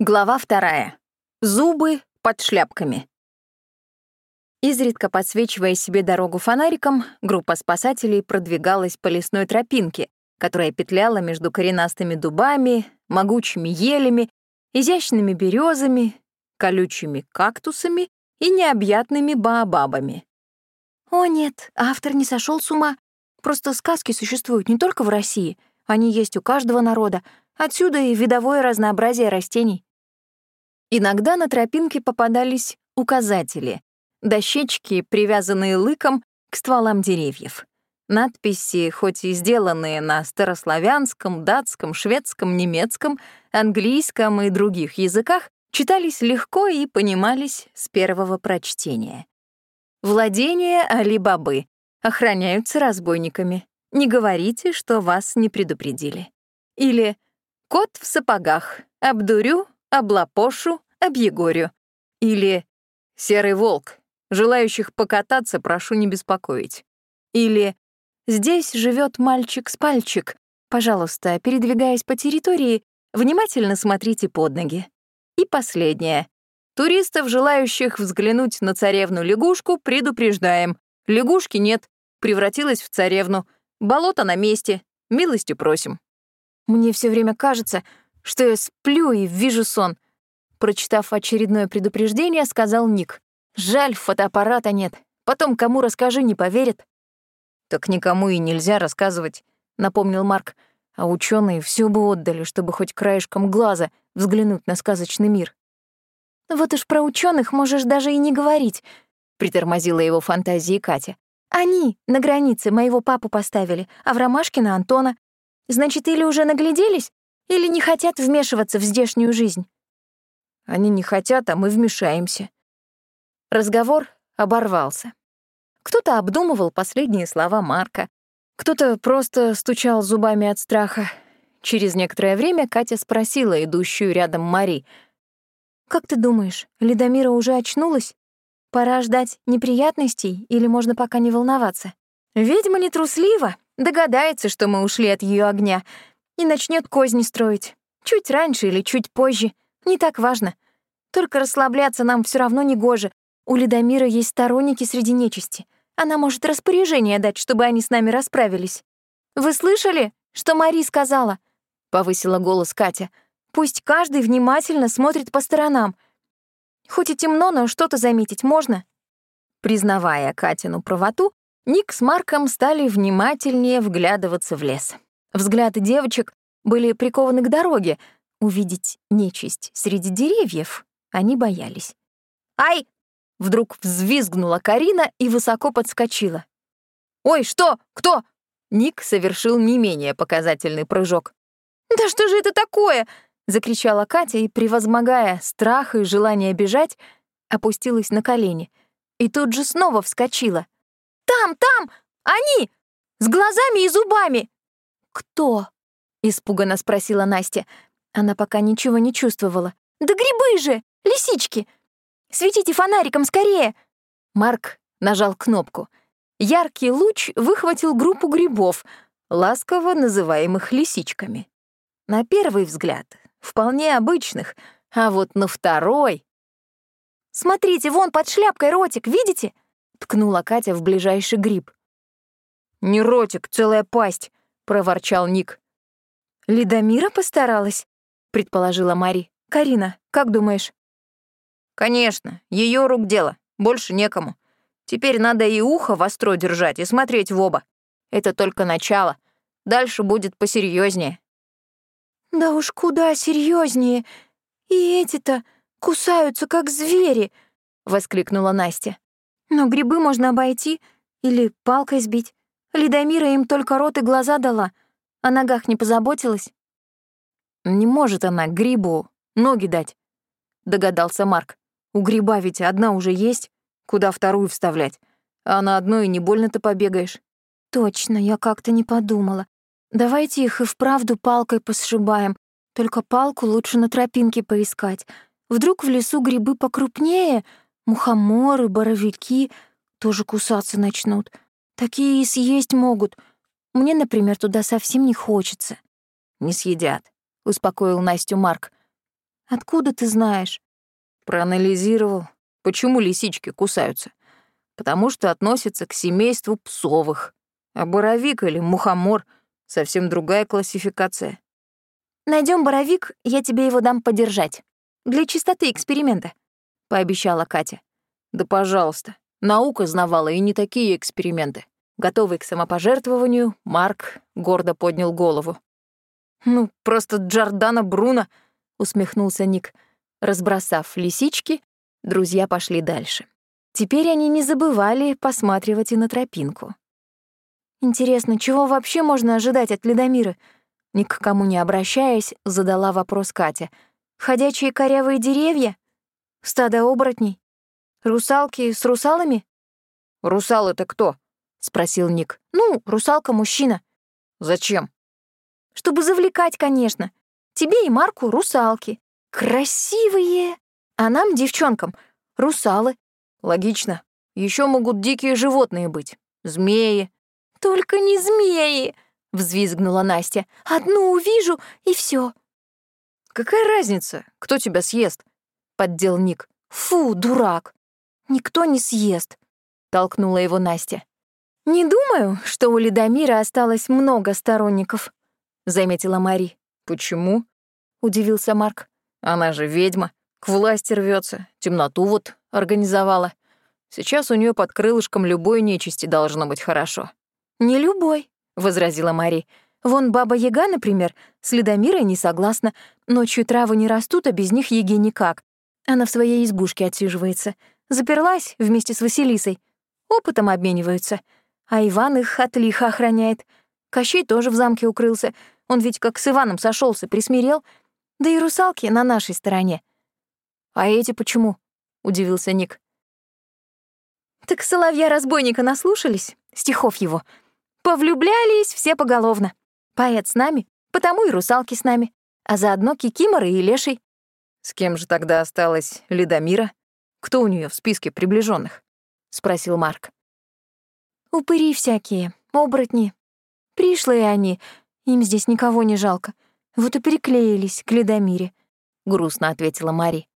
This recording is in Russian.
Глава вторая. Зубы под шляпками. Изредка подсвечивая себе дорогу фонариком, группа спасателей продвигалась по лесной тропинке, которая петляла между коренастыми дубами, могучими елями, изящными березами, колючими кактусами и необъятными баобабами. О нет, автор не сошел с ума. Просто сказки существуют не только в России, они есть у каждого народа, Отсюда и видовое разнообразие растений. Иногда на тропинке попадались указатели, дощечки, привязанные лыком к стволам деревьев. Надписи, хоть и сделанные на старославянском, датском, шведском, немецком, английском и других языках, читались легко и понимались с первого прочтения. Владения Али-Бабы охраняются разбойниками. Не говорите, что вас не предупредили. Или Кот в сапогах. Обдурю, облапошу, объегорю. Или серый волк. Желающих покататься прошу не беспокоить. Или здесь живет мальчик с пальчик. Пожалуйста, передвигаясь по территории, внимательно смотрите под ноги. И последнее. Туристов, желающих взглянуть на царевну-лягушку, предупреждаем. Лягушки нет, превратилась в царевну. Болото на месте. Милостью просим. Мне все время кажется, что я сплю и вижу сон. Прочитав очередное предупреждение, сказал Ник. Жаль, фотоаппарата нет. Потом кому расскажи, не поверят. Так никому и нельзя рассказывать, напомнил Марк. А ученые все бы отдали, чтобы хоть краешком глаза взглянуть на сказочный мир. Вот уж про ученых можешь даже и не говорить, притормозила его фантазии Катя. Они на границе моего папу поставили, а в Ромашкина Антона. Значит, или уже нагляделись, или не хотят вмешиваться в здешнюю жизнь. Они не хотят, а мы вмешаемся. Разговор оборвался. Кто-то обдумывал последние слова Марка, кто-то просто стучал зубами от страха. Через некоторое время Катя спросила идущую рядом Мари. «Как ты думаешь, Ледомира уже очнулась? Пора ждать неприятностей или можно пока не волноваться?» «Ведьма не труслива», Догадается, что мы ушли от ее огня, и начнет козни строить. Чуть раньше или чуть позже, не так важно. Только расслабляться нам все равно не гоже. У Ледомира есть сторонники среди нечисти. Она может распоряжение дать, чтобы они с нами расправились. «Вы слышали, что Мари сказала?» — повысила голос Катя. «Пусть каждый внимательно смотрит по сторонам. Хоть и темно, но что-то заметить можно». Признавая Катину правоту, Ник с Марком стали внимательнее вглядываться в лес. Взгляды девочек были прикованы к дороге. Увидеть нечисть среди деревьев они боялись. «Ай!» — вдруг взвизгнула Карина и высоко подскочила. «Ой, что? Кто?» Ник совершил не менее показательный прыжок. «Да что же это такое?» — закричала Катя и, превозмогая страх и желание бежать, опустилась на колени. И тут же снова вскочила. Там, там! Они! С глазами и зубами!» «Кто?» — испуганно спросила Настя. Она пока ничего не чувствовала. «Да грибы же! Лисички! Светите фонариком скорее!» Марк нажал кнопку. Яркий луч выхватил группу грибов, ласково называемых лисичками. На первый взгляд вполне обычных, а вот на второй... «Смотрите, вон под шляпкой ротик, видите?» — ткнула Катя в ближайший гриб. «Не ротик, целая пасть», — проворчал Ник. «Лидомира постаралась?» — предположила Мари. «Карина, как думаешь?» «Конечно, ее рук дело, больше некому. Теперь надо и ухо востро держать и смотреть в оба. Это только начало. Дальше будет посерьезнее. «Да уж куда серьезнее. И эти-то кусаются, как звери!» — воскликнула Настя. Но грибы можно обойти или палкой сбить. Ледомира им только рот и глаза дала. О ногах не позаботилась. «Не может она грибу ноги дать», — догадался Марк. «У гриба ведь одна уже есть, куда вторую вставлять. А на одной не больно-то побегаешь». «Точно, я как-то не подумала. Давайте их и вправду палкой посшибаем. Только палку лучше на тропинке поискать. Вдруг в лесу грибы покрупнее, Мухоморы, боровики тоже кусаться начнут. Такие и съесть могут. Мне, например, туда совсем не хочется. Не съедят, успокоил Настю Марк. Откуда ты знаешь? Проанализировал, почему лисички кусаются. Потому что относятся к семейству псовых. А боровик или мухомор — совсем другая классификация. Найдем боровик, я тебе его дам подержать. Для чистоты эксперимента», — пообещала Катя. Да пожалуйста. Наука знавала и не такие эксперименты. Готовый к самопожертвованию, Марк гордо поднял голову. «Ну, просто Джордана Бруно», — усмехнулся Ник. Разбросав лисички, друзья пошли дальше. Теперь они не забывали посматривать и на тропинку. «Интересно, чего вообще можно ожидать от Ледомира?» Ни к кому не обращаясь, задала вопрос Катя. «Ходячие корявые деревья? Стадо оборотней? Русалки с русалами?» «Русал — это кто?» — спросил Ник. «Ну, русалка-мужчина». «Зачем?» «Чтобы завлекать, конечно. Тебе и Марку — русалки. Красивые! А нам, девчонкам, русалы». «Логично. Еще могут дикие животные быть. Змеи». «Только не змеи!» взвизгнула Настя. «Одну увижу, и все. «Какая разница, кто тебя съест?» — поддел Ник. «Фу, дурак! Никто не съест!» — толкнула его Настя. «Не думаю, что у Ледомира осталось много сторонников», — заметила Мари. «Почему?» — удивился Марк. «Она же ведьма, к власти рвется, темноту вот организовала. Сейчас у нее под крылышком любой нечисти должно быть хорошо». «Не любой», — возразила Мари. «Вон баба Яга, например, с Ледомирой не согласна. Ночью травы не растут, а без них Яге никак. Она в своей избушке отсиживается. Заперлась вместе с Василисой. Опытом обмениваются. А Иван их от лиха охраняет. Кощей тоже в замке укрылся. Он ведь как с Иваном сошелся, присмирел. Да и русалки на нашей стороне». «А эти почему?» — удивился Ник. «Так соловья-разбойника наслушались, стихов его», Повлюблялись все поголовно. Поэт с нами, потому и русалки с нами, а заодно кикиморы и леший. С кем же тогда осталась Ледомира? Кто у нее в списке приближенных? спросил Марк. Упыри всякие, оборотни. Пришлые они, им здесь никого не жалко. Вот и приклеились к Ледомире, грустно ответила Мари.